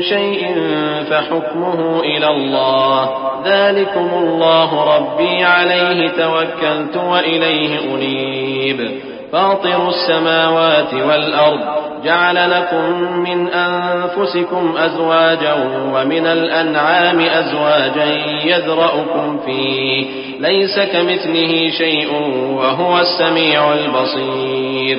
شيء فحكمه إلى الله. ذلكم الله ربي عليه توكلت وإليه أنيب. فاطر السماوات والأرض جعل لكم من أنفسكم أزواجا ومن الأنعام أزواجا يذرأكم فيه. ليس كمثله شيء وهو السميع البصير.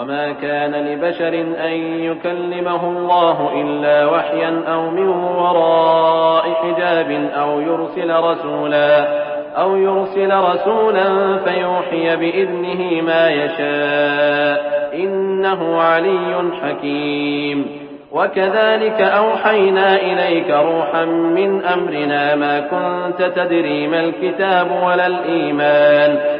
وما كان لبشر أن يكلمه الله إلا وحيا أو من وراء حجاب أو يرسل رسولا أو يرسل رسولا فيوحي بإذنه ما يشاء إنه علي حكيم وكذلك أوحينا إليك روحا من أمرنا ما كنت تدري ما الكتاب ولا الإيمان